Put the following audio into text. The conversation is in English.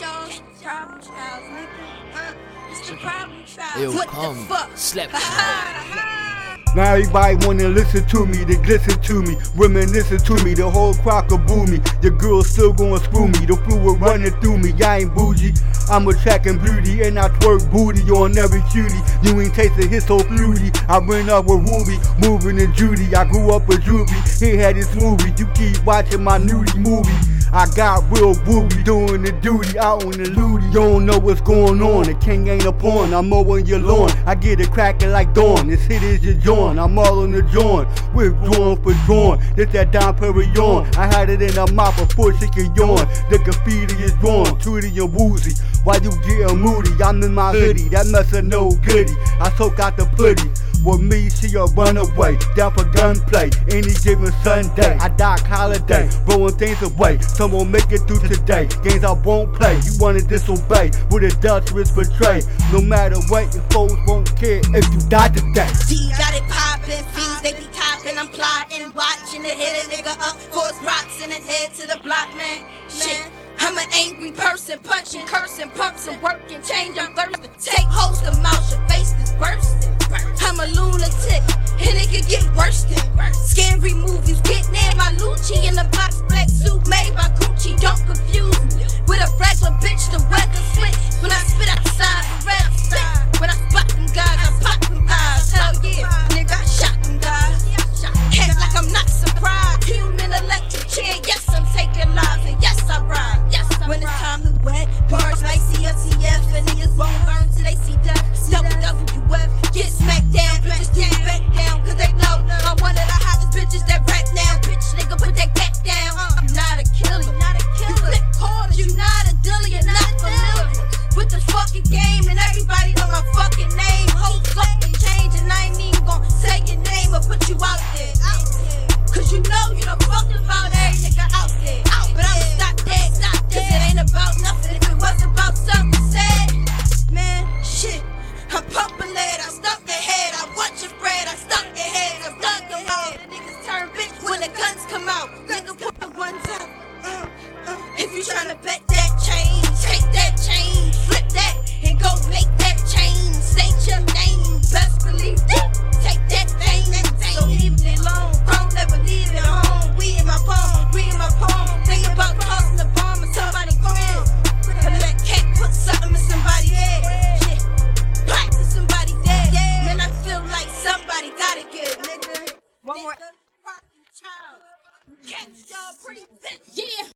y'all. Problem child, nigga. Uh, it's the problem child. It'll what come. the fuck? Slap Ha, you. ha, ha. Now everybody wanna listen to me, they glisten to me, women listen to me, the whole crowd could boo me. The girl still gonna screw me, the fluid running through me. I ain't bougie, I'm attracting beauty, and I twerk booty on every cutie. You ain't tasted his so fruity. I ran up with Ruby, moving in Judy. I grew up with Ruby, he had his movie. You keep watching my nudie movie. I got real booty doing the duty out on the looty. You don't know what's going on. The king ain't a pawn. I'm mowing your lawn. I get it cracking like dawn. This hit is your joint. I'm all on the joint. Withdrawn for drawn. This that Dom Perignon. I had it in a mouth before she could yawn. The graffiti is drawn. Tootie and woozy. Why you getting moody? I'm in my hoodie. That mess of no goodie. I soak out the putty. With me, she a runaway, down for gunplay. Any given Sunday, I Doc Holliday, blowing things away. Some won't make it through today. Games I won't play. You wanna disobey with a Dutchman's betray. No matter what, your foes won't care if you die today. D got it poppin', fiends they be copping. I'm plotting, watching to hit a nigga up, force rocks in his head to the block, man. Shit. I'm an angry person, punching, cursing, pumps and working, change, I'm thirsty. I'm a lunatic, and it could get worse than scary movies. Getting in my Lucci in the box, the fucking game, and everybody know my fucking name. Whole fucking change, and I ain't even gonna say your name or put you out there. Cause you know you done fucked about every nigga out there. But I'ma stop that, stop that. Cause it ain't about nothing if it was about something said. Man, shit. I'm pumping lead, I stuck the head, I watch your bread, I stuck your head, I stuck your head. The niggas turn bitch when the guns come out. Nigga put the ones up. Uh, uh. If you tryna bet more. Get your pretty bitch. Yeah.